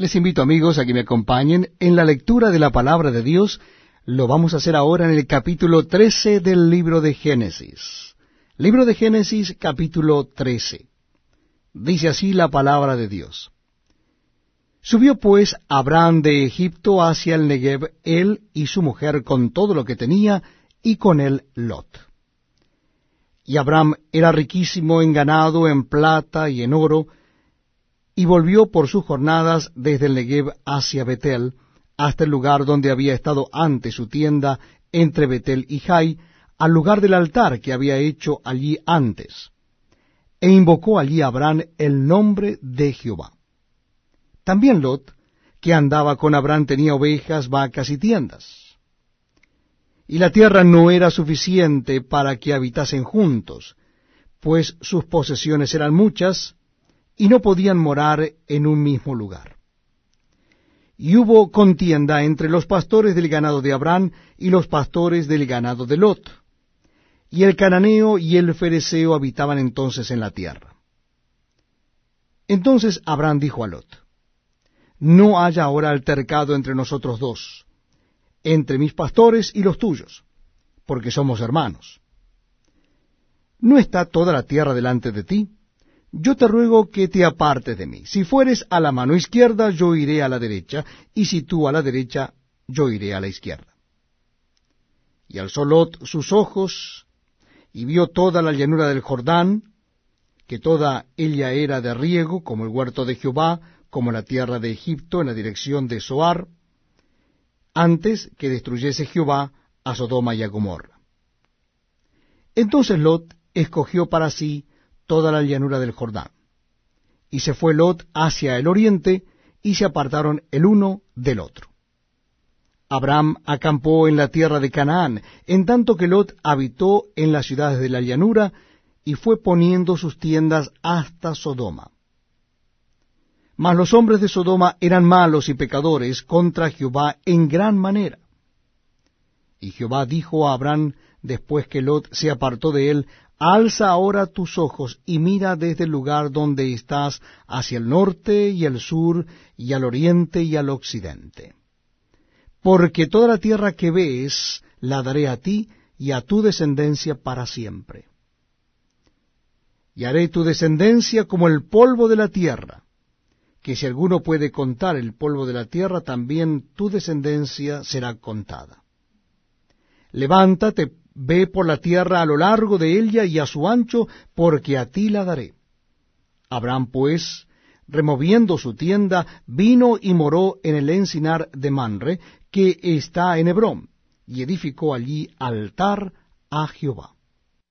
Les invito amigos a que me acompañen en la lectura de la palabra de Dios. Lo vamos a hacer ahora en el capítulo 13 del libro de Génesis. Libro de Génesis capítulo 13. Dice así la palabra de Dios. Subió pues Abraham de Egipto hacia el Negev, él y su mujer con todo lo que tenía, y con él Lot. Y Abraham era riquísimo en ganado, en plata y en oro, y volvió por sus jornadas desde el Negev hacia Betel, hasta el lugar donde había estado antes su tienda entre Betel y Jai, al lugar del altar que había hecho allí antes. E invocó allí Abraham el nombre de Jehová. También Lot, que andaba con Abraham, tenía ovejas, vacas y tiendas. Y la tierra no era suficiente para que habitasen juntos, pues sus posesiones eran muchas, y no podían morar en un mismo lugar. Y hubo contienda entre los pastores del ganado de Abraham y los pastores del ganado de Lot. Y el cananeo y el fereceo habitaban entonces en la tierra. Entonces Abraham dijo a Lot, No haya ahora altercado entre nosotros dos, entre mis pastores y los tuyos, porque somos hermanos. ¿No está toda la tierra delante de ti? Yo te ruego que te apartes de mí. Si fueres a la mano izquierda, yo iré a la derecha, y si tú a la derecha, yo iré a la izquierda. Y alzó Lot sus ojos, y vio toda la llanura del Jordán, que toda ella era de riego, como el huerto de Jehová, como la tierra de Egipto, en la dirección de Soar, antes que destruyese Jehová a Sodoma y a Gomorra. Entonces Lot escogió para sí toda la llanura del Jordán. Y se fue Lot hacia el oriente, y se apartaron el uno del otro. Abraham acampó en la tierra de Canaán, en tanto que Lot habitó en las ciudades de la llanura, y fue poniendo sus tiendas hasta Sodoma. Mas los hombres de Sodoma eran malos y pecadores contra Jehová en gran manera. Y Jehová dijo a Abraham, después que Lot se apartó de él, Alza ahora tus ojos y mira desde el lugar donde estás hacia el norte y el sur y al oriente y al occidente. Porque toda la tierra que ves la daré a ti y a tu descendencia para siempre. Y haré tu descendencia como el polvo de la tierra, que si alguno puede contar el polvo de la tierra, también tu descendencia será contada. Levántate, Ve por la tierra a lo largo de ella y a su ancho, porque a ti la daré. Abraham, pues, removiendo su tienda, vino y moró en el encinar de Manre, que está en Hebrón, y edificó allí altar a Jehová.